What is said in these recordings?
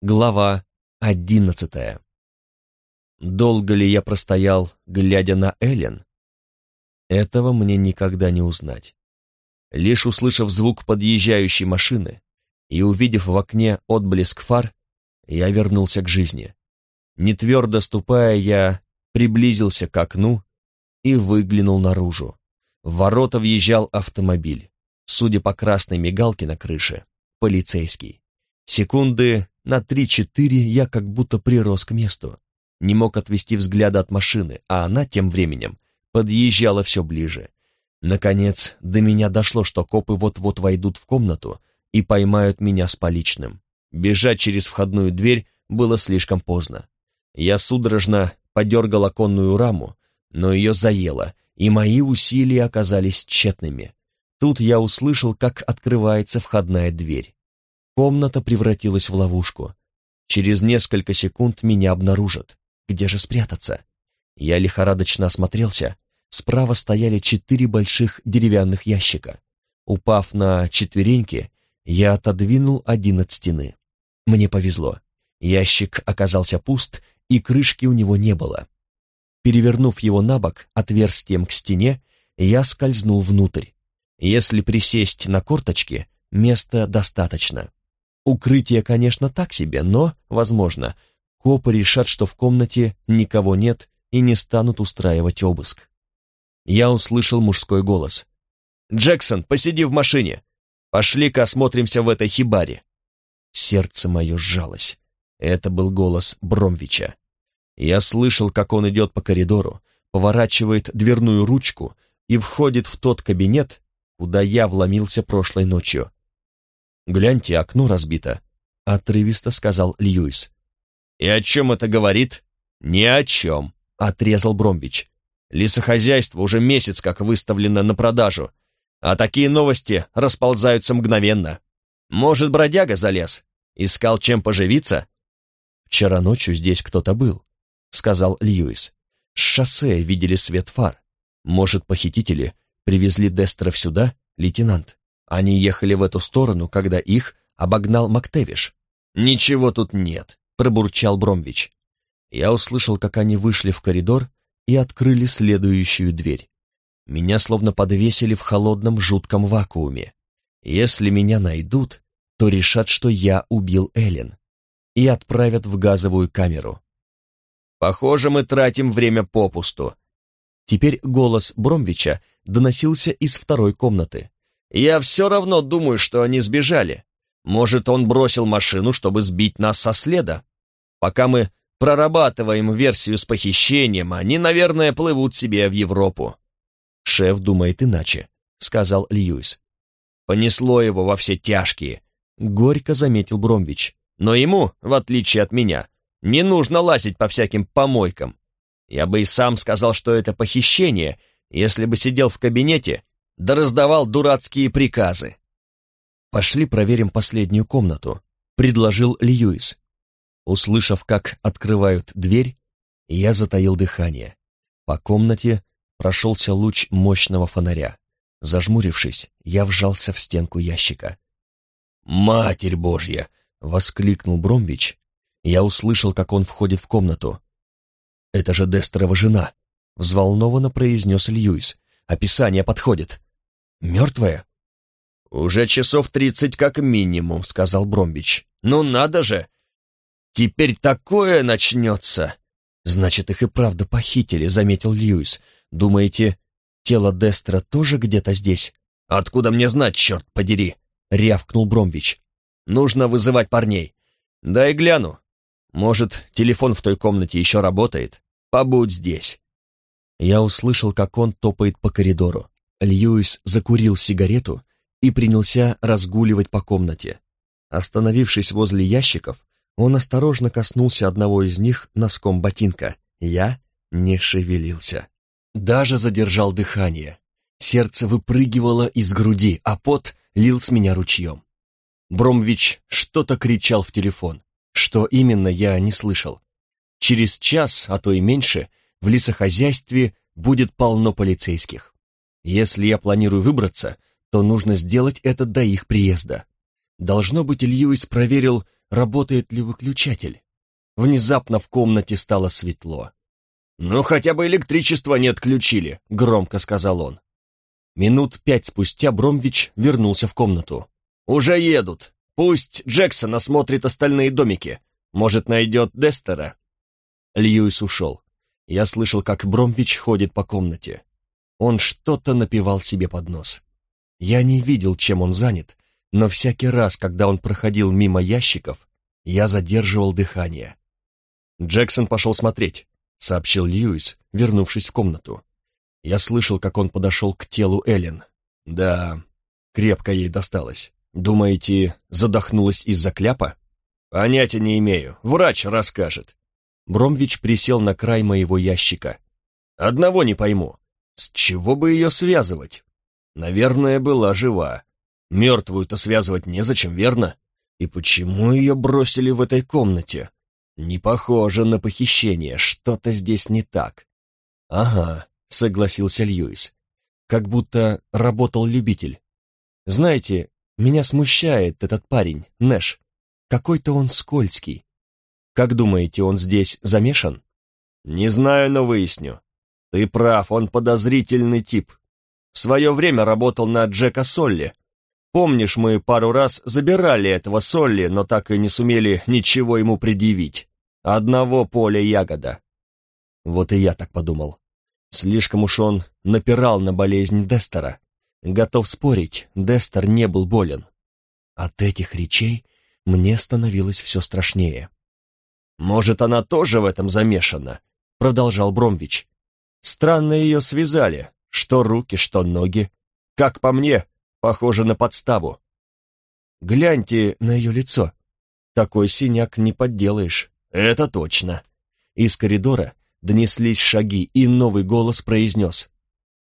Глава одиннадцатая. Долго ли я простоял, глядя на Эллен? Этого мне никогда не узнать. Лишь услышав звук подъезжающей машины и увидев в окне отблеск фар, я вернулся к жизни. Не твердо ступая, я приблизился к окну и выглянул наружу. В ворота въезжал автомобиль. Судя по красной мигалке на крыше, полицейский. Секунды на три-четыре я как будто прирос к месту. Не мог отвести взгляда от машины, а она тем временем подъезжала все ближе. Наконец, до меня дошло, что копы вот-вот войдут в комнату и поймают меня с поличным. Бежать через входную дверь было слишком поздно. Я судорожно подергал оконную раму, но ее заело, и мои усилия оказались тщетными. Тут я услышал, как открывается входная дверь. Комната превратилась в ловушку. Через несколько секунд меня обнаружат. Где же спрятаться? Я лихорадочно осмотрелся. Справа стояли четыре больших деревянных ящика. Упав на четвереньки, я отодвинул один от стены. Мне повезло. Ящик оказался пуст, и крышки у него не было. Перевернув его на бок отверстием к стене, я скользнул внутрь. Если присесть на корточки, места достаточно. Укрытие, конечно, так себе, но, возможно, копы решат, что в комнате никого нет и не станут устраивать обыск. Я услышал мужской голос. «Джексон, посиди в машине! Пошли-ка осмотримся в этой хибаре!» Сердце мое сжалось. Это был голос Бромвича. Я слышал, как он идет по коридору, поворачивает дверную ручку и входит в тот кабинет, куда я вломился прошлой ночью. «Гляньте, окно разбито», — отрывисто сказал Льюис. «И о чем это говорит?» «Ни о чем», — отрезал Бромвич. «Лесохозяйство уже месяц как выставлено на продажу, а такие новости расползаются мгновенно. Может, бродяга залез? Искал чем поживиться?» «Вчера ночью здесь кто-то был», — сказал Льюис. «С шоссе видели свет фар. Может, похитители привезли Дестеров сюда, лейтенант?» Они ехали в эту сторону, когда их обогнал Мактевиш. «Ничего тут нет», — пробурчал Бромвич. Я услышал, как они вышли в коридор и открыли следующую дверь. Меня словно подвесили в холодном жутком вакууме. Если меня найдут, то решат, что я убил Эллен, и отправят в газовую камеру. Похоже, мы тратим время попусту. Теперь голос Бромвича доносился из второй комнаты. Я все равно думаю, что они сбежали. Может, он бросил машину, чтобы сбить нас со следа? Пока мы прорабатываем версию с похищением, они, наверное, плывут себе в Европу. Шеф думает иначе, сказал Льюис. Понесло его во все тяжкие, горько заметил Бромвич. Но ему, в отличие от меня, не нужно лазить по всяким помойкам. Я бы и сам сказал, что это похищение, если бы сидел в кабинете да раздавал дурацкие приказы. «Пошли проверим последнюю комнату», — предложил Льюис. Услышав, как открывают дверь, я затаил дыхание. По комнате прошелся луч мощного фонаря. Зажмурившись, я вжался в стенку ящика. «Матерь Божья!» — воскликнул Бромвич. Я услышал, как он входит в комнату. «Это же Дестерова жена!» — взволнованно произнес Льюис. «Описание подходит. Мертвая? Уже часов тридцать как минимум, сказал Бромбич. Ну надо же! Теперь такое начнется. Значит, их и правда похитили, заметил Льюис. Думаете, тело Дестра тоже где-то здесь? Откуда мне знать, черт подери? Рявкнул Бромвич. Нужно вызывать парней. Дай гляну. Может, телефон в той комнате еще работает? Побудь здесь. Я услышал, как он топает по коридору. Льюис закурил сигарету и принялся разгуливать по комнате. Остановившись возле ящиков, он осторожно коснулся одного из них носком ботинка. Я не шевелился. Даже задержал дыхание. Сердце выпрыгивало из груди, а пот лил с меня ручьем. Бромвич что-то кричал в телефон. Что именно, я не слышал. Через час, а то и меньше, в лесохозяйстве будет полно полицейских. Если я планирую выбраться, то нужно сделать это до их приезда. Должно быть, Льюис проверил, работает ли выключатель. Внезапно в комнате стало светло. «Ну, хотя бы электричество не отключили», — громко сказал он. Минут пять спустя Бромвич вернулся в комнату. «Уже едут. Пусть Джексон осмотрит остальные домики. Может, найдет Дестера?» Льюис ушел. Я слышал, как Бромвич ходит по комнате. Он что-то напевал себе под нос. Я не видел, чем он занят, но всякий раз, когда он проходил мимо ящиков, я задерживал дыхание. Джексон пошел смотреть. — сообщил Льюис, вернувшись в комнату. Я слышал, как он подошел к телу Эллен. Да, крепко ей досталось. Думаете, задохнулась из-за кляпа? Понятия не имею. Врач расскажет. Бромвич присел на край моего ящика. Одного не пойму. С чего бы ее связывать? Наверное, была жива. Мертвую-то связывать незачем, верно? И почему ее бросили в этой комнате? «Не похоже на похищение, что-то здесь не так». «Ага», — согласился Льюис. «Как будто работал любитель. Знаете, меня смущает этот парень, Нэш. Какой-то он скользкий. Как думаете, он здесь замешан?» «Не знаю, но выясню. Ты прав, он подозрительный тип. В свое время работал на Джека Солли. Помнишь, мы пару раз забирали этого Солли, но так и не сумели ничего ему предъявить. Одного поля ягода. Вот и я так подумал. Слишком уж он напирал на болезнь Дестера. Готов спорить, Дестер не был болен. От этих речей мне становилось все страшнее. «Может, она тоже в этом замешана?» — продолжал Бромвич. «Странно ее связали, что руки, что ноги. Как по мне, похоже на подставу. Гляньте на ее лицо. Такой синяк не подделаешь. «Это точно». Из коридора донеслись шаги, и новый голос произнес.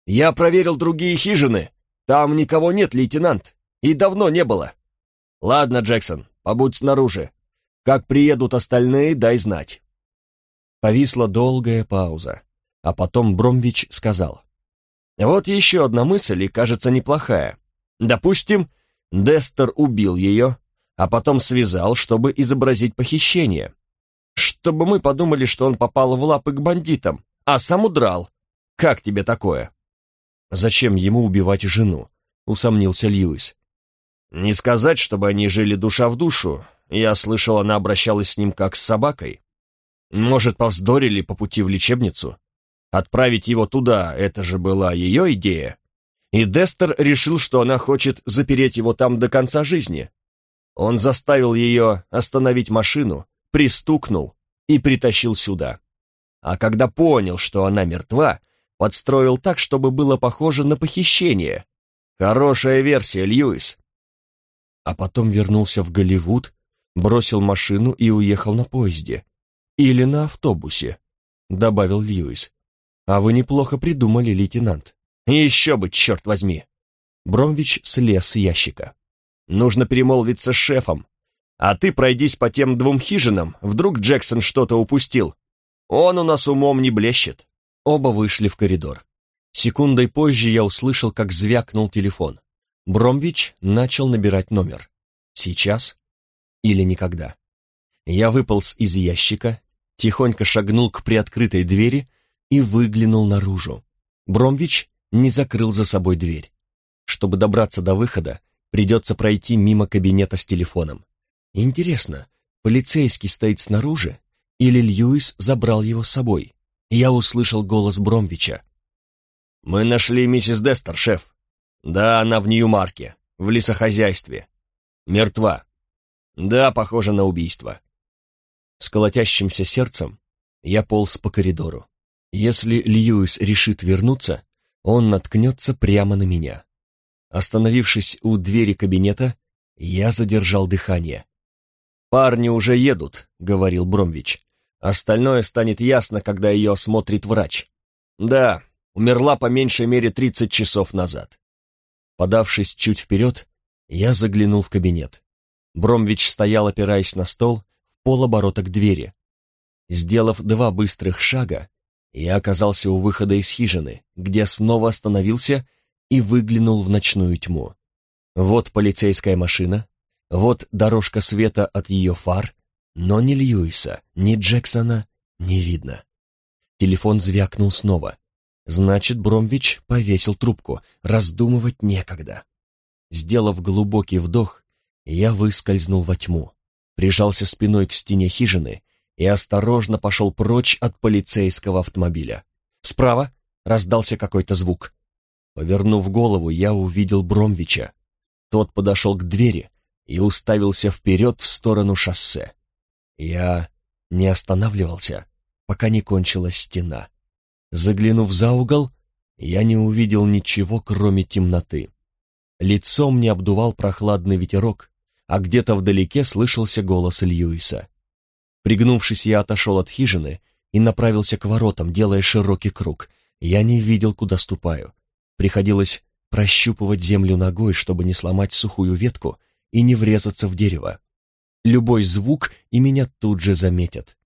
«Я проверил другие хижины. Там никого нет, лейтенант, и давно не было. Ладно, Джексон, побудь снаружи. Как приедут остальные, дай знать». Повисла долгая пауза, а потом Бромвич сказал. «Вот еще одна мысль, и кажется неплохая. Допустим, Дестер убил ее, а потом связал, чтобы изобразить похищение чтобы мы подумали, что он попал в лапы к бандитам, а сам удрал. Как тебе такое?» «Зачем ему убивать жену?» — усомнился Льюис. «Не сказать, чтобы они жили душа в душу. Я слышал, она обращалась с ним как с собакой. Может, повздорили по пути в лечебницу? Отправить его туда — это же была ее идея. И Дестер решил, что она хочет запереть его там до конца жизни. Он заставил ее остановить машину, пристукнул и притащил сюда. А когда понял, что она мертва, подстроил так, чтобы было похоже на похищение. Хорошая версия, Льюис. А потом вернулся в Голливуд, бросил машину и уехал на поезде. Или на автобусе, добавил Льюис. А вы неплохо придумали, лейтенант. Еще бы, черт возьми. Бромвич слез с ящика. Нужно перемолвиться с шефом, а ты пройдись по тем двум хижинам, вдруг Джексон что-то упустил. Он у нас умом не блещет». Оба вышли в коридор. Секундой позже я услышал, как звякнул телефон. Бромвич начал набирать номер. Сейчас или никогда. Я выполз из ящика, тихонько шагнул к приоткрытой двери и выглянул наружу. Бромвич не закрыл за собой дверь. Чтобы добраться до выхода, придется пройти мимо кабинета с телефоном. Интересно, полицейский стоит снаружи или Льюис забрал его с собой? Я услышал голос Бромвича. «Мы нашли миссис Дестер, шеф. Да, она в Нью-Марке, в лесохозяйстве. Мертва. Да, похоже на убийство». С колотящимся сердцем я полз по коридору. Если Льюис решит вернуться, он наткнется прямо на меня. Остановившись у двери кабинета, я задержал дыхание. «Парни уже едут», — говорил Бромвич. «Остальное станет ясно, когда ее осмотрит врач». «Да, умерла по меньшей мере тридцать часов назад». Подавшись чуть вперед, я заглянул в кабинет. Бромвич стоял, опираясь на стол, в полоборота к двери. Сделав два быстрых шага, я оказался у выхода из хижины, где снова остановился и выглянул в ночную тьму. Вот полицейская машина, Вот дорожка света от ее фар, но ни Льюиса, ни Джексона не видно. Телефон звякнул снова. Значит, Бромвич повесил трубку, раздумывать некогда. Сделав глубокий вдох, я выскользнул во тьму, прижался спиной к стене хижины и осторожно пошел прочь от полицейского автомобиля. Справа раздался какой-то звук. Повернув голову, я увидел Бромвича. Тот подошел к двери и уставился вперед в сторону шоссе. Я не останавливался, пока не кончилась стена. Заглянув за угол, я не увидел ничего, кроме темноты. Лицом мне обдувал прохладный ветерок, а где-то вдалеке слышался голос Льюиса. Пригнувшись, я отошел от хижины и направился к воротам, делая широкий круг. Я не видел, куда ступаю. Приходилось прощупывать землю ногой, чтобы не сломать сухую ветку и не врезаться в дерево. Любой звук, и меня тут же заметят.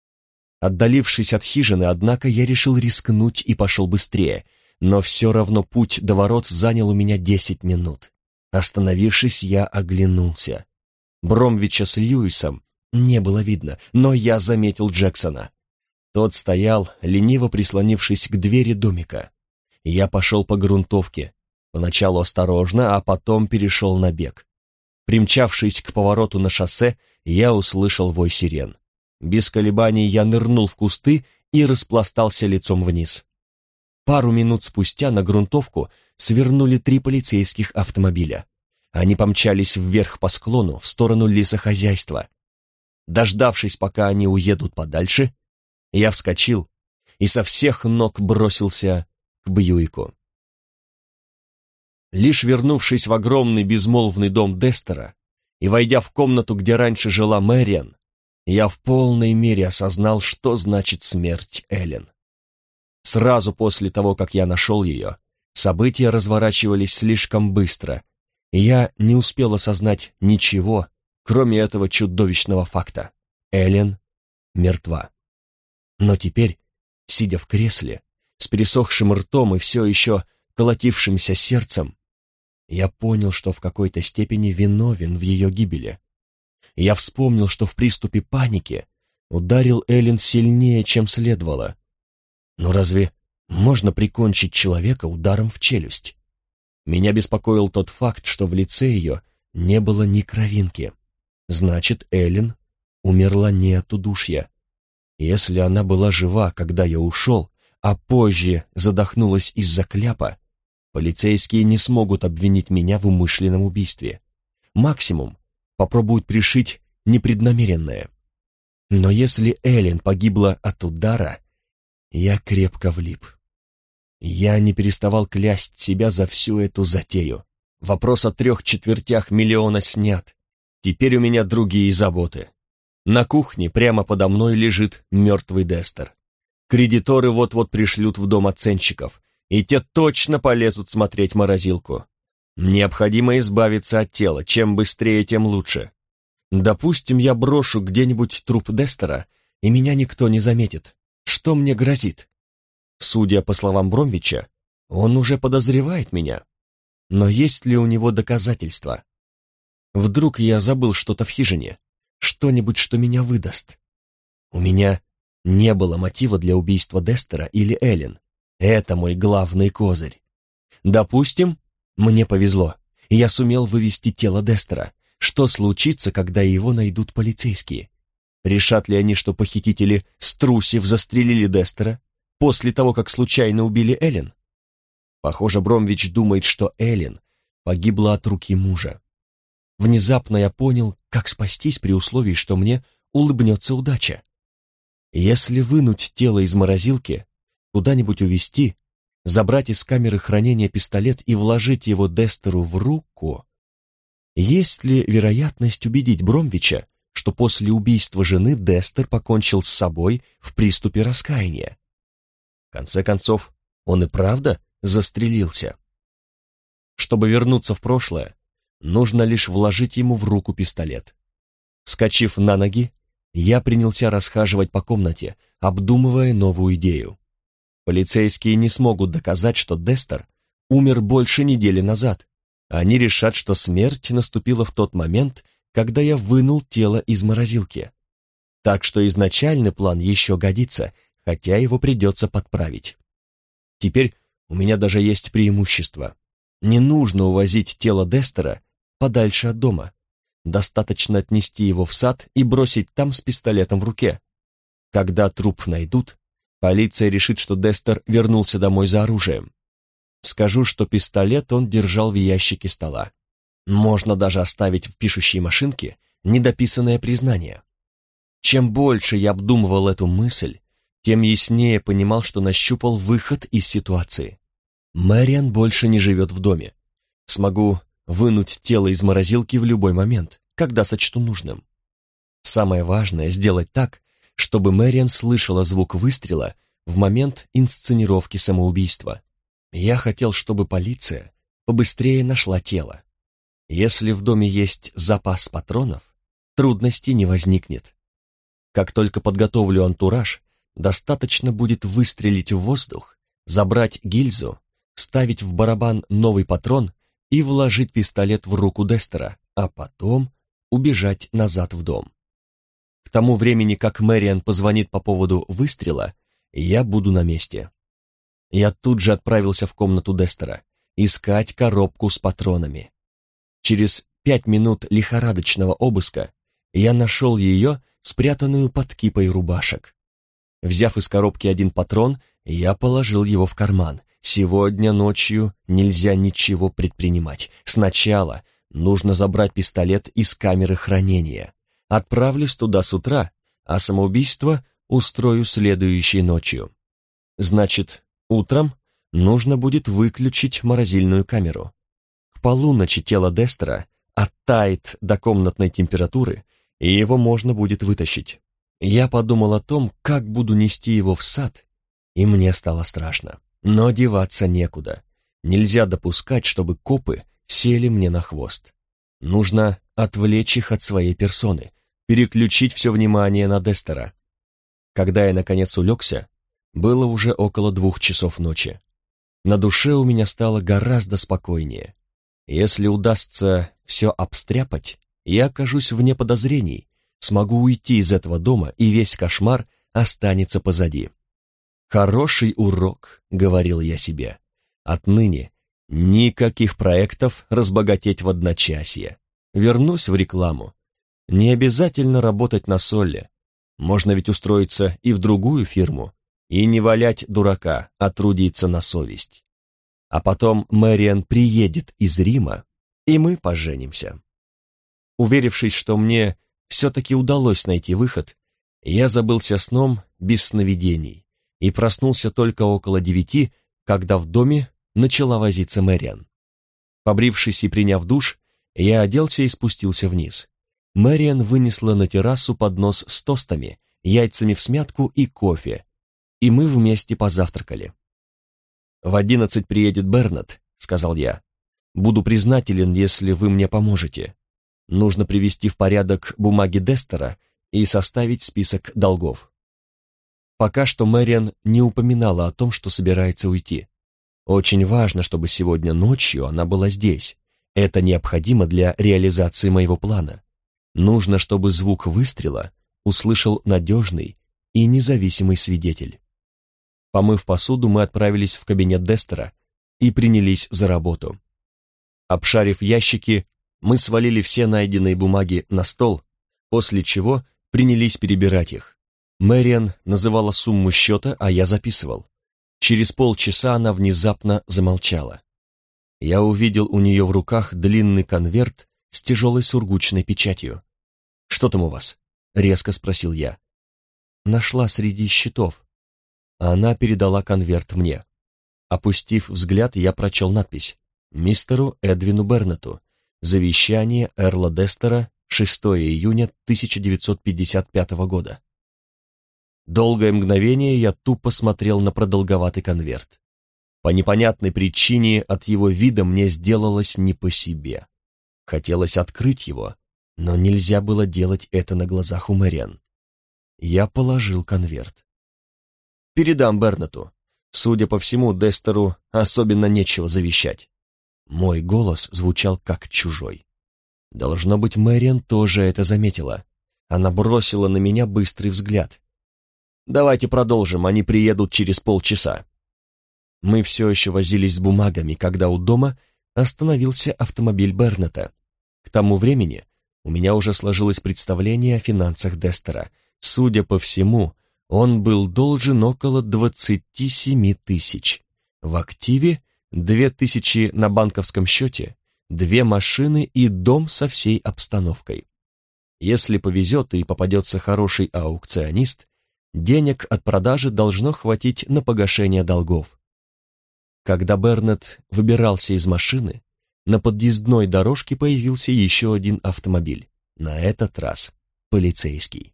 Отдалившись от хижины, однако, я решил рискнуть и пошел быстрее, но все равно путь до ворот занял у меня десять минут. Остановившись, я оглянулся. Бромвича с Льюисом не было видно, но я заметил Джексона. Тот стоял, лениво прислонившись к двери домика. Я пошел по грунтовке, поначалу осторожно, а потом перешел на бег. Примчавшись к повороту на шоссе, я услышал вой сирен. Без колебаний я нырнул в кусты и распластался лицом вниз. Пару минут спустя на грунтовку свернули три полицейских автомобиля. Они помчались вверх по склону в сторону лесохозяйства. Дождавшись, пока они уедут подальше, я вскочил и со всех ног бросился к Бьюику. Лишь вернувшись в огромный безмолвный дом Дестера и войдя в комнату, где раньше жила Мэриан, я в полной мере осознал, что значит смерть Эллен. Сразу после того, как я нашел ее, события разворачивались слишком быстро, и я не успел осознать ничего, кроме этого чудовищного факта. Эллен мертва. Но теперь, сидя в кресле, с пересохшим ртом и все еще колотившимся сердцем, я понял, что в какой-то степени виновен в ее гибели. Я вспомнил, что в приступе паники ударил Эллен сильнее, чем следовало. Но разве можно прикончить человека ударом в челюсть? Меня беспокоил тот факт, что в лице ее не было ни кровинки. Значит, Эллен умерла не от удушья. Если она была жива, когда я ушел, а позже задохнулась из-за кляпа, полицейские не смогут обвинить меня в умышленном убийстве. Максимум попробуют пришить непреднамеренное. Но если Эллен погибла от удара, я крепко влип. Я не переставал клясть себя за всю эту затею. Вопрос о трех четвертях миллиона снят. Теперь у меня другие заботы. На кухне прямо подо мной лежит мертвый Дестер. Кредиторы вот-вот пришлют в дом оценщиков, и те точно полезут смотреть морозилку. Необходимо избавиться от тела, чем быстрее, тем лучше. Допустим, я брошу где-нибудь труп Дестера, и меня никто не заметит. Что мне грозит? Судя по словам Бромвича, он уже подозревает меня. Но есть ли у него доказательства? Вдруг я забыл что-то в хижине, что-нибудь, что меня выдаст. У меня не было мотива для убийства Дестера или Эллен. Это мой главный козырь. Допустим, мне повезло, и я сумел вывести тело Дестера. Что случится, когда его найдут полицейские? Решат ли они, что похитители, струсив, застрелили Дестера после того, как случайно убили Эллен? Похоже, Бромвич думает, что Эллен погибла от руки мужа. Внезапно я понял, как спастись при условии, что мне улыбнется удача. Если вынуть тело из морозилки, куда-нибудь увезти, забрать из камеры хранения пистолет и вложить его Дестеру в руку, есть ли вероятность убедить Бромвича, что после убийства жены Дестер покончил с собой в приступе раскаяния? В конце концов, он и правда застрелился. Чтобы вернуться в прошлое, нужно лишь вложить ему в руку пистолет. Скочив на ноги, я принялся расхаживать по комнате, обдумывая новую идею. Полицейские не смогут доказать, что Дестер умер больше недели назад. Они решат, что смерть наступила в тот момент, когда я вынул тело из морозилки. Так что изначальный план еще годится, хотя его придется подправить. Теперь у меня даже есть преимущество. Не нужно увозить тело Дестера подальше от дома. Достаточно отнести его в сад и бросить там с пистолетом в руке. Когда труп найдут, полиция решит, что Дестер вернулся домой за оружием. Скажу, что пистолет он держал в ящике стола. Можно даже оставить в пишущей машинке недописанное признание. Чем больше я обдумывал эту мысль, тем яснее понимал, что нащупал выход из ситуации. Мэриан больше не живет в доме. Смогу вынуть тело из морозилки в любой момент, когда сочту нужным. Самое важное — сделать так, чтобы Мэриан слышала звук выстрела в момент инсценировки самоубийства. Я хотел, чтобы полиция побыстрее нашла тело. Если в доме есть запас патронов, трудностей не возникнет. Как только подготовлю антураж, достаточно будет выстрелить в воздух, забрать гильзу ставить в барабан новый патрон и вложить пистолет в руку Дестера, а потом убежать назад в дом. К тому времени, как Мэриан позвонит по поводу выстрела, я буду на месте. Я тут же отправился в комнату Дестера, искать коробку с патронами. Через пять минут лихорадочного обыска я нашел ее, спрятанную под кипой рубашек. Взяв из коробки один патрон, я положил его в карман Сегодня ночью нельзя ничего предпринимать. Сначала нужно забрать пистолет из камеры хранения. Отправлюсь туда с утра, а самоубийство устрою следующей ночью. Значит, утром нужно будет выключить морозильную камеру. К полуночи тело Дестера оттает до комнатной температуры, и его можно будет вытащить. Я подумал о том, как буду нести его в сад, и мне стало страшно. Но деваться некуда. Нельзя допускать, чтобы копы сели мне на хвост. Нужно отвлечь их от своей персоны, переключить все внимание на Дестера. Когда я, наконец, улегся, было уже около двух часов ночи. На душе у меня стало гораздо спокойнее. Если удастся все обстряпать, я окажусь вне подозрений, смогу уйти из этого дома, и весь кошмар останется позади. «Хороший урок», — говорил я себе. «Отныне никаких проектов разбогатеть в одночасье. Вернусь в рекламу. Не обязательно работать на Солле. Можно ведь устроиться и в другую фирму, и не валять дурака, а трудиться на совесть. А потом Мэриан приедет из Рима, и мы поженимся». Уверившись, что мне все-таки удалось найти выход, я забылся сном без сновидений и проснулся только около девяти, когда в доме начала возиться Мэриан. Побрившись и приняв душ, я оделся и спустился вниз. Мэриан вынесла на террасу поднос с тостами, яйцами в смятку и кофе, и мы вместе позавтракали. «В одиннадцать приедет Бернат», — сказал я. «Буду признателен, если вы мне поможете. Нужно привести в порядок бумаги Дестера и составить список долгов». Пока что Мэриан не упоминала о том, что собирается уйти. Очень важно, чтобы сегодня ночью она была здесь. Это необходимо для реализации моего плана. Нужно, чтобы звук выстрела услышал надежный и независимый свидетель. Помыв посуду, мы отправились в кабинет Дестера и принялись за работу. Обшарив ящики, мы свалили все найденные бумаги на стол, после чего принялись перебирать их. Мэриан называла сумму счета, а я записывал. Через полчаса она внезапно замолчала. Я увидел у нее в руках длинный конверт с тяжелой сургучной печатью. «Что там у вас?» — резко спросил я. Нашла среди счетов. Она передала конверт мне. Опустив взгляд, я прочел надпись «Мистеру Эдвину Бернету. Завещание Эрла Дестера, 6 июня 1955 года». Долгое мгновение я тупо смотрел на продолговатый конверт. По непонятной причине от его вида мне сделалось не по себе. Хотелось открыть его, но нельзя было делать это на глазах у Мэриан. Я положил конверт. «Передам Бернату. Судя по всему, Дестеру особенно нечего завещать». Мой голос звучал как чужой. Должно быть, Мэриан тоже это заметила. Она бросила на меня быстрый взгляд. «Давайте продолжим, они приедут через полчаса». Мы все еще возились с бумагами, когда у дома остановился автомобиль Бернета. К тому времени у меня уже сложилось представление о финансах Дестера. Судя по всему, он был должен около 27 тысяч. В активе две тысячи на банковском счете, две машины и дом со всей обстановкой. Если повезет и попадется хороший аукционист, денег от продажи должно хватить на погашение долгов. Когда Бернет выбирался из машины, на подъездной дорожке появился еще один автомобиль, на этот раз полицейский.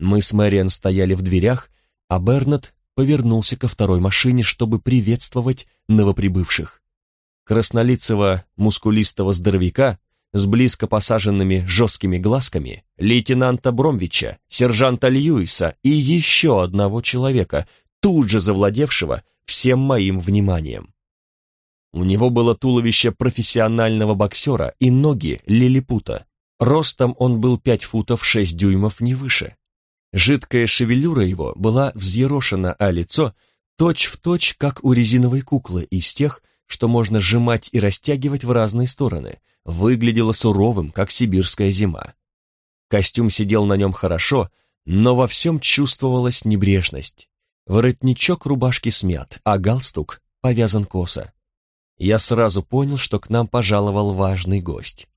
Мы с Мэриан стояли в дверях, а Бернет повернулся ко второй машине, чтобы приветствовать новоприбывших. Краснолицего мускулистого здоровяка с близко посаженными жесткими глазками, лейтенанта Бромвича, сержанта Льюиса и еще одного человека, тут же завладевшего всем моим вниманием. У него было туловище профессионального боксера и ноги лилипута. Ростом он был пять футов шесть дюймов не выше. Жидкая шевелюра его была взъерошена, а лицо точь-в-точь, точь, как у резиновой куклы, из тех, что можно сжимать и растягивать в разные стороны, выглядело суровым, как сибирская зима. Костюм сидел на нем хорошо, но во всем чувствовалась небрежность. Воротничок рубашки смят, а галстук повязан косо. Я сразу понял, что к нам пожаловал важный гость.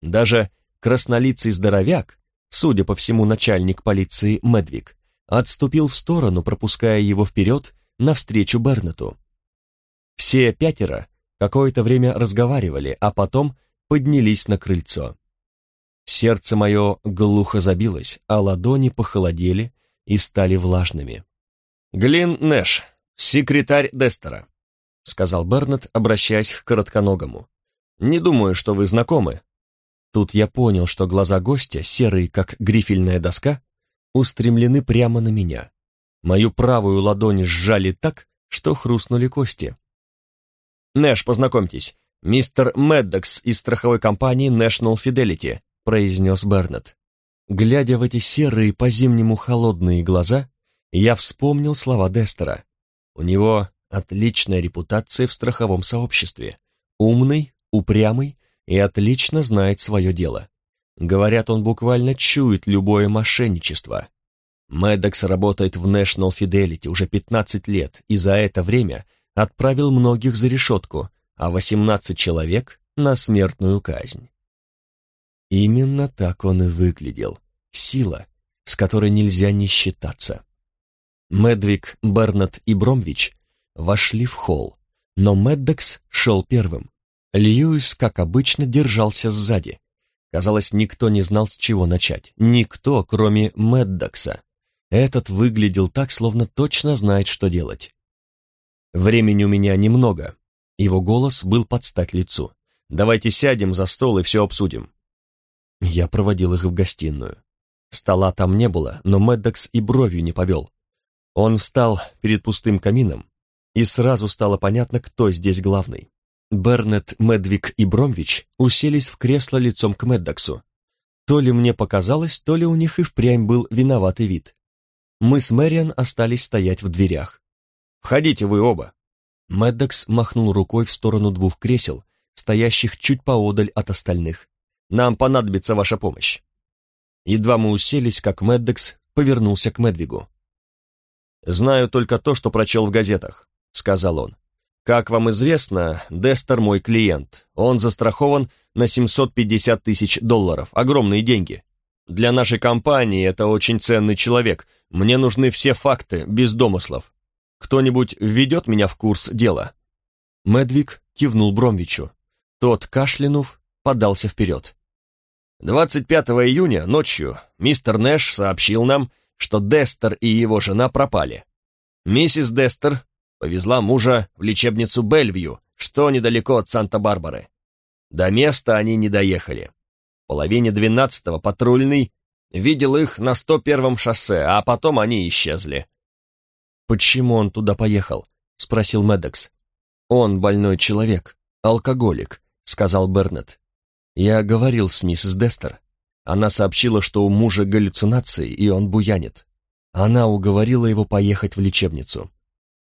Даже краснолицый здоровяк, судя по всему, начальник полиции Медвик, отступил в сторону, пропуская его вперед навстречу Бернету. Все пятеро какое-то время разговаривали, а потом поднялись на крыльцо. Сердце мое глухо забилось, а ладони похолодели и стали влажными. «Глин Нэш, секретарь Дестера», — сказал Бернет, обращаясь к коротконогому. «Не думаю, что вы знакомы, Тут я понял, что глаза гостя, серые, как грифельная доска, устремлены прямо на меня. Мою правую ладонь сжали так, что хрустнули кости. «Нэш, познакомьтесь, мистер Меддокс из страховой компании National Fidelity», произнес Бернет. Глядя в эти серые по-зимнему холодные глаза, я вспомнил слова Дестера. У него отличная репутация в страховом сообществе. Умный, упрямый и отлично знает свое дело. Говорят, он буквально чует любое мошенничество. Мэддокс работает в National Fidelity уже 15 лет и за это время отправил многих за решетку, а 18 человек на смертную казнь. Именно так он и выглядел. Сила, с которой нельзя не считаться. Медвик, Бернат и Бромвич вошли в холл, но Меддокс шел первым. Льюис, как обычно, держался сзади. Казалось, никто не знал, с чего начать. Никто, кроме Меддокса. Этот выглядел так, словно точно знает, что делать. Времени у меня немного. Его голос был под стать лицу. «Давайте сядем за стол и все обсудим». Я проводил их в гостиную. Стола там не было, но Меддокс и бровью не повел. Он встал перед пустым камином, и сразу стало понятно, кто здесь главный. Бернет, Медвик и Бромвич уселись в кресло лицом к Меддоксу. То ли мне показалось, то ли у них и впрямь был виноватый вид. Мы с Мэриан остались стоять в дверях. «Входите вы оба!» Меддокс махнул рукой в сторону двух кресел, стоящих чуть поодаль от остальных. «Нам понадобится ваша помощь». Едва мы уселись, как Меддокс повернулся к Медвигу. «Знаю только то, что прочел в газетах», — сказал он. Как вам известно, Дестер мой клиент. Он застрахован на 750 тысяч долларов. Огромные деньги. Для нашей компании это очень ценный человек. Мне нужны все факты, без домыслов. Кто-нибудь введет меня в курс дела?» Медвик кивнул Бромвичу. Тот, кашлянув, подался вперед. 25 июня ночью мистер Нэш сообщил нам, что Дестер и его жена пропали. Миссис Дестер повезла мужа в лечебницу Бельвью, что недалеко от Санта-Барбары. До места они не доехали. В половине двенадцатого патрульный видел их на 101-м шоссе, а потом они исчезли. «Почему он туда поехал?» — спросил Медекс. «Он больной человек, алкоголик», — сказал Бернет. Я говорил с миссис Дестер. Она сообщила, что у мужа галлюцинации, и он буянит. Она уговорила его поехать в лечебницу.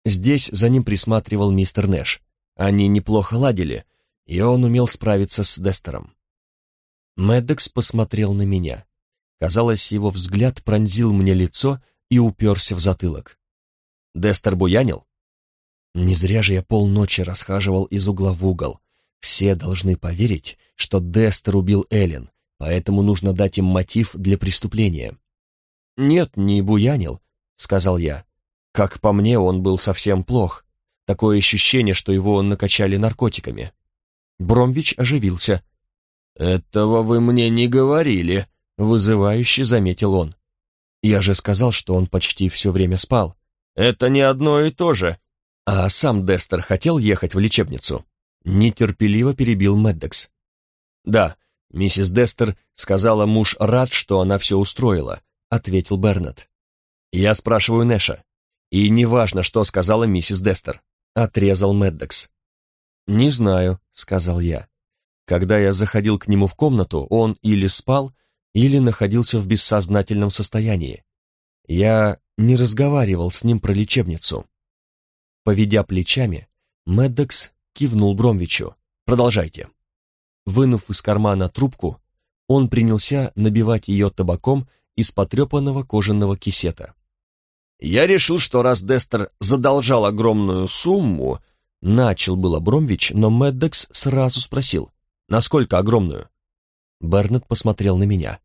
Здесь за ним присматривал мистер Нэш. Они неплохо ладили, и он умел справиться с Дестером. Мэддекс посмотрел на меня. Казалось, его взгляд пронзил мне лицо и уперся в затылок. Дестер буянил? Не зря же я полночи расхаживал из угла в угол. Все должны поверить, что Дестер убил Эллен, поэтому нужно дать им мотив для преступления. «Нет, не буянил», — сказал я. Как по мне, он был совсем плох. Такое ощущение, что его накачали наркотиками. Бромвич оживился. «Этого вы мне не говорили», — вызывающе заметил он. «Я же сказал, что он почти все время спал». «Это не одно и то же». А сам Дестер хотел ехать в лечебницу. Нетерпеливо перебил Меддекс. «Да, миссис Дестер сказала, муж рад, что она все устроила», — ответил Бернет. «Я спрашиваю Нэша. И неважно, что сказала миссис Дестер», — отрезал Меддекс. «Не знаю», — сказал я. Когда я заходил к нему в комнату, он или спал, или находился в бессознательном состоянии. Я не разговаривал с ним про лечебницу. Поведя плечами, Меддекс кивнул Бромвичу. «Продолжайте». Вынув из кармана трубку, он принялся набивать ее табаком из потрепанного кожаного кисета. «Я решил, что раз Дестер задолжал огромную сумму...» Начал было Бромвич, но Меддекс сразу спросил. Насколько огромную? Бернет посмотрел на меня.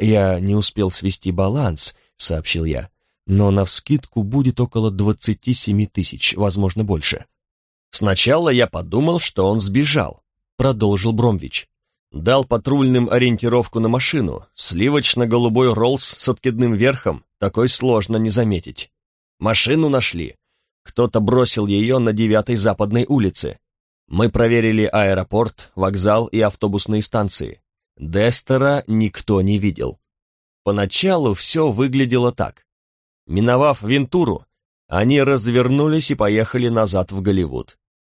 Я не успел свести баланс, сообщил я, но навскидку будет около двадцати семи тысяч, возможно, больше. Сначала я подумал, что он сбежал, продолжил Бромвич. Дал патрульным ориентировку на машину, сливочно-голубой Роллс с откидным верхом, такой сложно не заметить. Машину нашли. Кто-то бросил ее на девятой западной улице. Мы проверили аэропорт, вокзал и автобусные станции. Дестера никто не видел. Поначалу все выглядело так. Миновав Вентуру, они развернулись и поехали назад в Голливуд.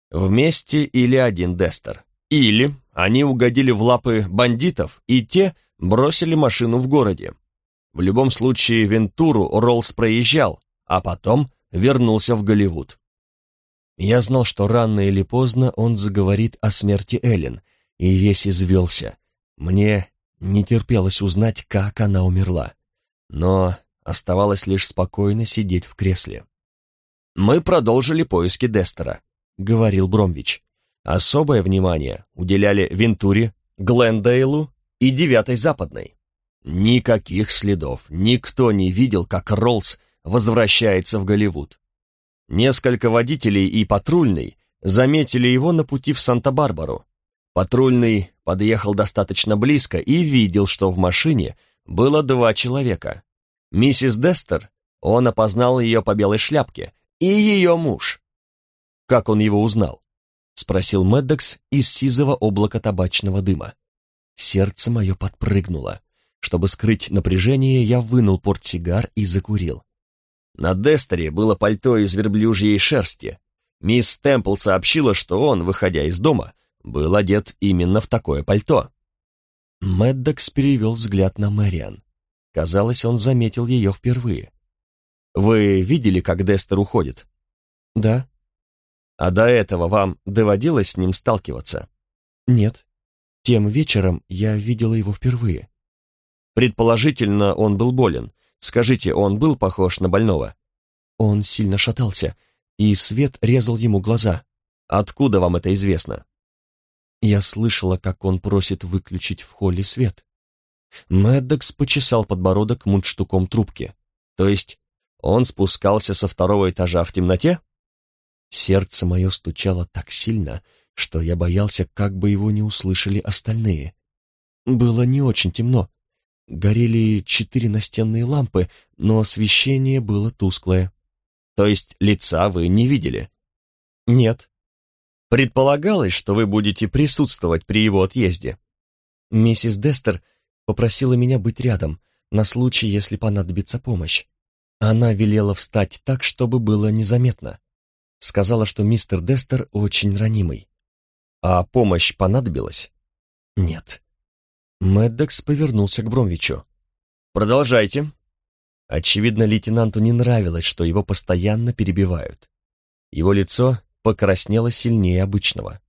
Вместе или один Дестер. Или они угодили в лапы бандитов, и те бросили машину в городе. В любом случае Вентуру Роллс проезжал, а потом вернулся в Голливуд. Я знал, что рано или поздно он заговорит о смерти Эллен, и весь извелся. Мне не терпелось узнать, как она умерла. Но оставалось лишь спокойно сидеть в кресле. «Мы продолжили поиски Дестера», — говорил Бромвич. «Особое внимание уделяли Вентуре, Глендейлу и Девятой Западной. Никаких следов, никто не видел, как Роллс возвращается в Голливуд. Несколько водителей и патрульный заметили его на пути в Санта-Барбару. Патрульный подъехал достаточно близко и видел, что в машине было два человека. Миссис Дестер, он опознал ее по белой шляпке, и ее муж. Как он его узнал? Спросил Меддекс из сизого облака табачного дыма. Сердце мое подпрыгнуло. Чтобы скрыть напряжение, я вынул портсигар и закурил. На Дестере было пальто из верблюжьей шерсти. Мисс Темпл сообщила, что он, выходя из дома, был одет именно в такое пальто. Мэддокс перевел взгляд на Мэриан. Казалось, он заметил ее впервые. «Вы видели, как Дестер уходит?» «Да». «А до этого вам доводилось с ним сталкиваться?» «Нет. Тем вечером я видела его впервые». «Предположительно, он был болен. Скажите, он был похож на больного? Он сильно шатался, и свет резал ему глаза. Откуда вам это известно? Я слышала, как он просит выключить в холле свет. Мэддокс почесал подбородок мундштуком трубки. То есть он спускался со второго этажа в темноте? Сердце мое стучало так сильно, что я боялся, как бы его не услышали остальные. Было не очень темно, Горели четыре настенные лампы, но освещение было тусклое. То есть лица вы не видели? Нет. Предполагалось, что вы будете присутствовать при его отъезде. Миссис Дестер попросила меня быть рядом, на случай, если понадобится помощь. Она велела встать так, чтобы было незаметно. Сказала, что мистер Дестер очень ранимый. А помощь понадобилась? Нет. Мэддокс повернулся к Бромвичу. «Продолжайте». Очевидно, лейтенанту не нравилось, что его постоянно перебивают. Его лицо покраснело сильнее обычного.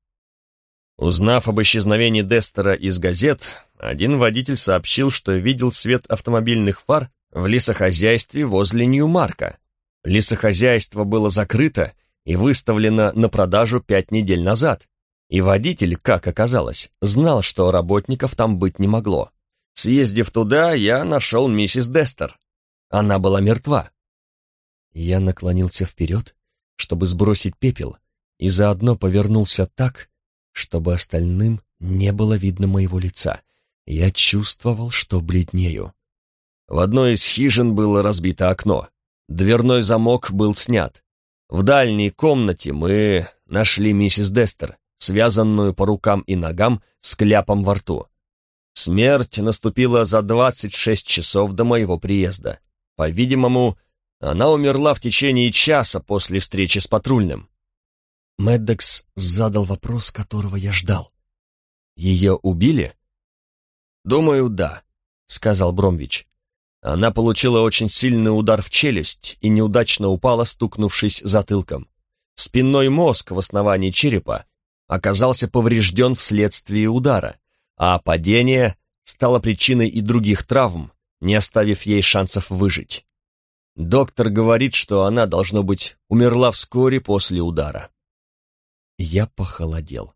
Узнав об исчезновении Дестера из газет, один водитель сообщил, что видел свет автомобильных фар в лесохозяйстве возле Нью-Марка. Лесохозяйство было закрыто и выставлено на продажу пять недель назад, и водитель, как оказалось, знал, что работников там быть не могло. Съездив туда, я нашел миссис Дестер. Она была мертва. Я наклонился вперед, чтобы сбросить пепел, и заодно повернулся так, чтобы остальным не было видно моего лица. Я чувствовал, что бледнею. В одной из хижин было разбито окно. Дверной замок был снят. В дальней комнате мы нашли миссис Дестер, связанную по рукам и ногам с кляпом во рту. Смерть наступила за 26 часов до моего приезда. По-видимому, она умерла в течение часа после встречи с патрульным. Меддекс задал вопрос, которого я ждал. «Ее убили?» «Думаю, да», — сказал Бромвич. Она получила очень сильный удар в челюсть и неудачно упала, стукнувшись затылком. Спинной мозг в основании черепа оказался поврежден вследствие удара, а падение стало причиной и других травм, не оставив ей шансов выжить. Доктор говорит, что она, должно быть, умерла вскоре после удара. Я похолодел.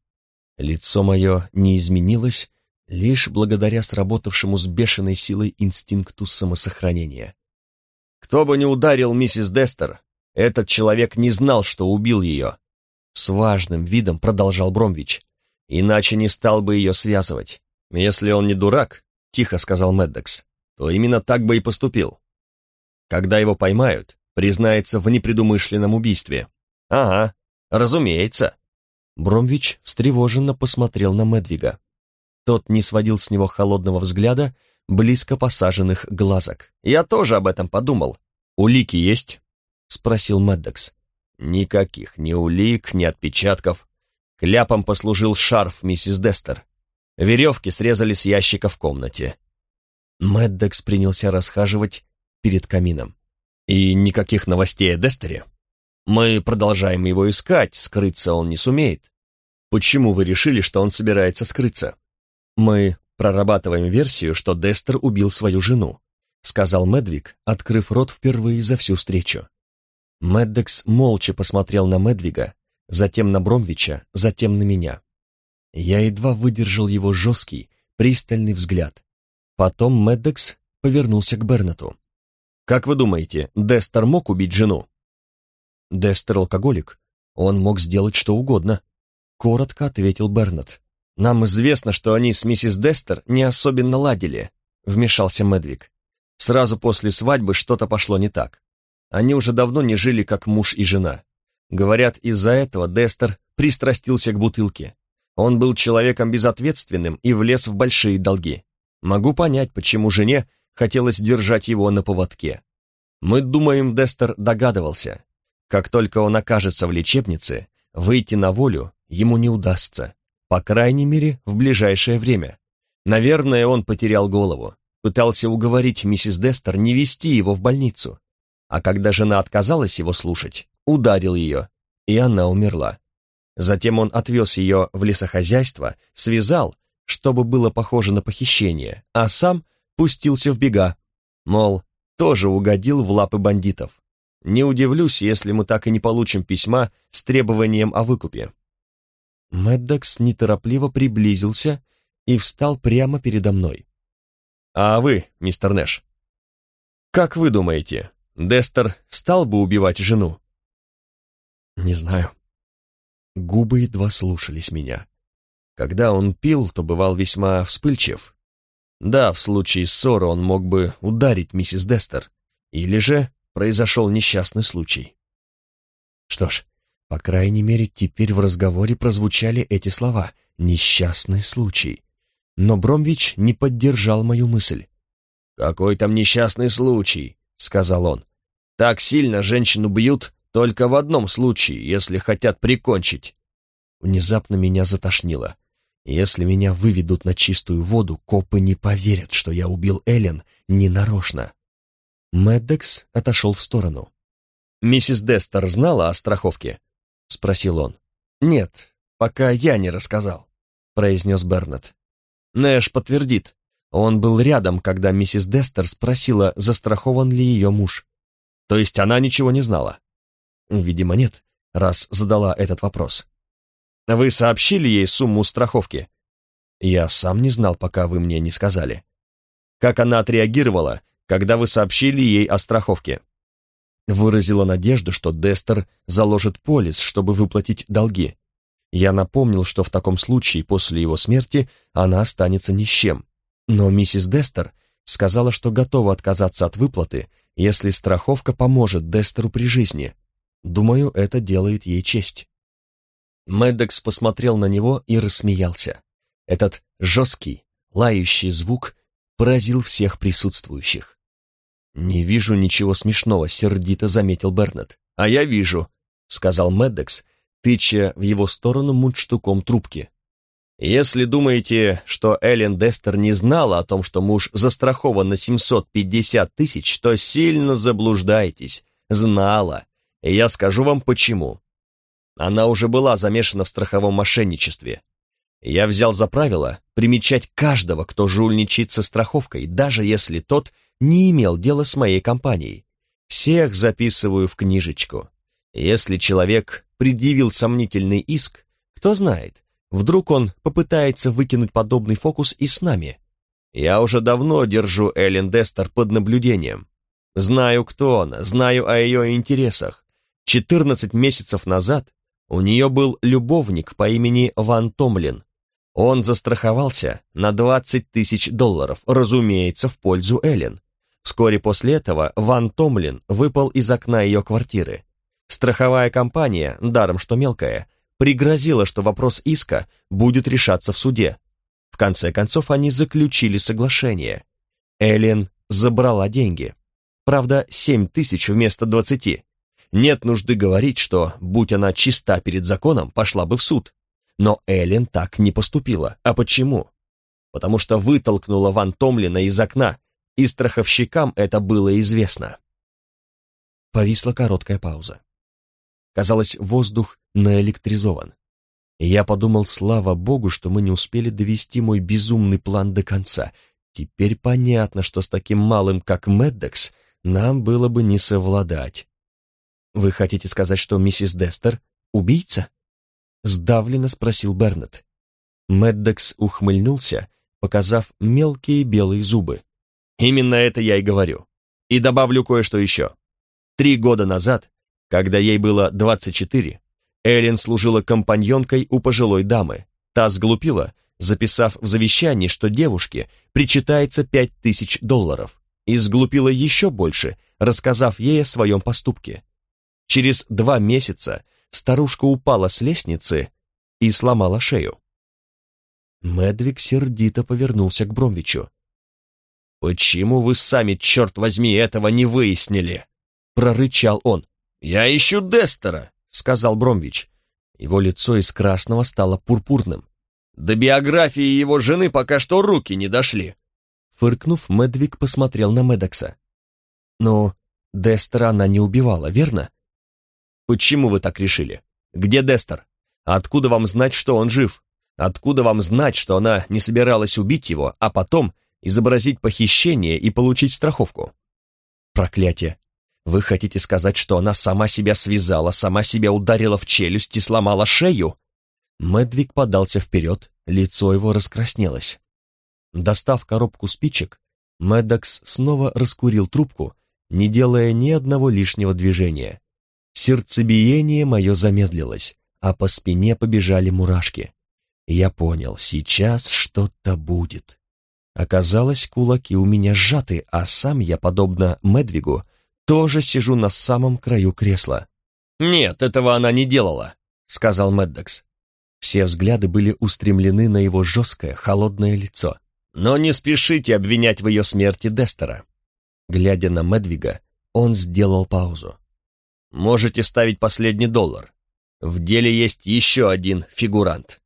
Лицо мое не изменилось, лишь благодаря сработавшему с бешеной силой инстинкту самосохранения. Кто бы ни ударил миссис Дестер, этот человек не знал, что убил ее. С важным видом продолжал Бромвич. Иначе не стал бы ее связывать. Если он не дурак, тихо сказал Меддекс, то именно так бы и поступил. Когда его поймают, признается в непредумышленном убийстве. Ага, разумеется. Бромвич встревоженно посмотрел на Медвига. Тот не сводил с него холодного взгляда, близко посаженных глазок. «Я тоже об этом подумал. Улики есть?» — спросил Меддекс. «Никаких ни улик, ни отпечатков. Кляпом послужил шарф миссис Дестер. Веревки срезали с ящика в комнате». Меддекс принялся расхаживать перед камином. «И никаких новостей о Дестере?» Мы продолжаем его искать, скрыться он не сумеет. Почему вы решили, что он собирается скрыться? Мы прорабатываем версию, что Дестер убил свою жену, сказал Медвиг, открыв рот впервые за всю встречу. Меддекс молча посмотрел на Медвига, затем на Бромвича, затем на меня. Я едва выдержал его жесткий, пристальный взгляд. Потом Меддекс повернулся к Бернету. «Как вы думаете, Дестер мог убить жену?» Дестер алкоголик. Он мог сделать что угодно. Коротко ответил Бернет. Нам известно, что они с миссис Дестер не особенно ладили, вмешался Медвик. Сразу после свадьбы что-то пошло не так. Они уже давно не жили как муж и жена. Говорят, из-за этого Дестер пристрастился к бутылке. Он был человеком безответственным и влез в большие долги. Могу понять, почему жене хотелось держать его на поводке. Мы думаем, Дестер догадывался, как только он окажется в лечебнице, выйти на волю ему не удастся, по крайней мере, в ближайшее время. Наверное, он потерял голову, пытался уговорить миссис Дестер не вести его в больницу. А когда жена отказалась его слушать, ударил ее, и она умерла. Затем он отвез ее в лесохозяйство, связал, чтобы было похоже на похищение, а сам пустился в бега, мол, тоже угодил в лапы бандитов. Не удивлюсь, если мы так и не получим письма с требованием о выкупе. Мэддокс неторопливо приблизился и встал прямо передо мной. «А вы, мистер Нэш, как вы думаете, Дестер стал бы убивать жену?» «Не знаю». Губы едва слушались меня. Когда он пил, то бывал весьма вспыльчив. Да, в случае ссоры он мог бы ударить миссис Дестер, или же произошел несчастный случай. Что ж, по крайней мере, теперь в разговоре прозвучали эти слова «несчастный случай». Но Бромвич не поддержал мою мысль. «Какой там несчастный случай?» — сказал он. «Так сильно женщину бьют только в одном случае, если хотят прикончить». Внезапно меня затошнило. Если меня выведут на чистую воду, копы не поверят, что я убил Эллен ненарочно. Мэддекс отошел в сторону. «Миссис Дестер знала о страховке?» — спросил он. «Нет, пока я не рассказал», — произнес Бернет. Нэш подтвердит. Он был рядом, когда миссис Дестер спросила, застрахован ли ее муж. То есть она ничего не знала? Видимо, нет, раз задала этот вопрос. Вы сообщили ей сумму страховки? Я сам не знал, пока вы мне не сказали. Как она отреагировала, когда вы сообщили ей о страховке? Выразила надежду, что Дестер заложит полис, чтобы выплатить долги. Я напомнил, что в таком случае после его смерти она останется ни с чем. Но миссис Дестер сказала, что готова отказаться от выплаты, если страховка поможет Дестеру при жизни. Думаю, это делает ей честь. Мэддокс посмотрел на него и рассмеялся. Этот жесткий, лающий звук поразил всех присутствующих. «Не вижу ничего смешного», — сердито заметил Бернет. «А я вижу», — сказал Мэддокс, тыча в его сторону мундштуком трубки. Если думаете, что Эллен Дестер не знала о том, что муж застрахован на 750 тысяч, то сильно заблуждаетесь. Знала. И я скажу вам почему. Она уже была замешана в страховом мошенничестве. Я взял за правило примечать каждого, кто жульничает со страховкой, даже если тот не имел дела с моей компанией. Всех записываю в книжечку. Если человек предъявил сомнительный иск, кто знает, Вдруг он попытается выкинуть подобный фокус и с нами. Я уже давно держу Эллен Дестер под наблюдением. Знаю, кто она, знаю о ее интересах. 14 месяцев назад у нее был любовник по имени Ван Томлин. Он застраховался на 20 тысяч долларов, разумеется, в пользу Эллен. Вскоре после этого Ван Томлин выпал из окна ее квартиры. Страховая компания, даром что мелкая, пригрозила, что вопрос иска будет решаться в суде. В конце концов, они заключили соглашение. Эллен забрала деньги. Правда, семь тысяч вместо двадцати. Нет нужды говорить, что, будь она чиста перед законом, пошла бы в суд. Но Эллен так не поступила. А почему? Потому что вытолкнула Ван Томлина из окна, и страховщикам это было известно. Повисла короткая пауза. Казалось, воздух наэлектризован. Я подумал, слава богу, что мы не успели довести мой безумный план до конца. Теперь понятно, что с таким малым, как Меддекс, нам было бы не совладать. «Вы хотите сказать, что миссис Дестер — убийца?» Сдавленно спросил Бернет. Меддекс ухмыльнулся, показав мелкие белые зубы. «Именно это я и говорю. И добавлю кое-что еще. Три года назад когда ей было 24, Эллен служила компаньонкой у пожилой дамы. Та сглупила, записав в завещании, что девушке причитается 5000 долларов, и сглупила еще больше, рассказав ей о своем поступке. Через два месяца старушка упала с лестницы и сломала шею. Медвик сердито повернулся к Бромвичу. «Почему вы сами, черт возьми, этого не выяснили?» прорычал он. «Я ищу Дестера», — сказал Бромвич. Его лицо из красного стало пурпурным. «До биографии его жены пока что руки не дошли». Фыркнув, Медвик посмотрел на Медекса. «Но Дестера она не убивала, верно?» «Почему вы так решили? Где Дестер? Откуда вам знать, что он жив? Откуда вам знать, что она не собиралась убить его, а потом изобразить похищение и получить страховку?» «Проклятие! Вы хотите сказать, что она сама себя связала, сама себя ударила в челюсть и сломала шею? Медвик подался вперед, лицо его раскраснелось. Достав коробку спичек, Медокс снова раскурил трубку, не делая ни одного лишнего движения. Сердцебиение мое замедлилось, а по спине побежали мурашки. Я понял, сейчас что-то будет. Оказалось, кулаки у меня сжаты, а сам я, подобно Медвигу, тоже сижу на самом краю кресла. «Нет, этого она не делала», — сказал Мэддокс. Все взгляды были устремлены на его жесткое, холодное лицо. «Но не спешите обвинять в ее смерти Дестера». Глядя на Медвига, он сделал паузу. «Можете ставить последний доллар. В деле есть еще один фигурант».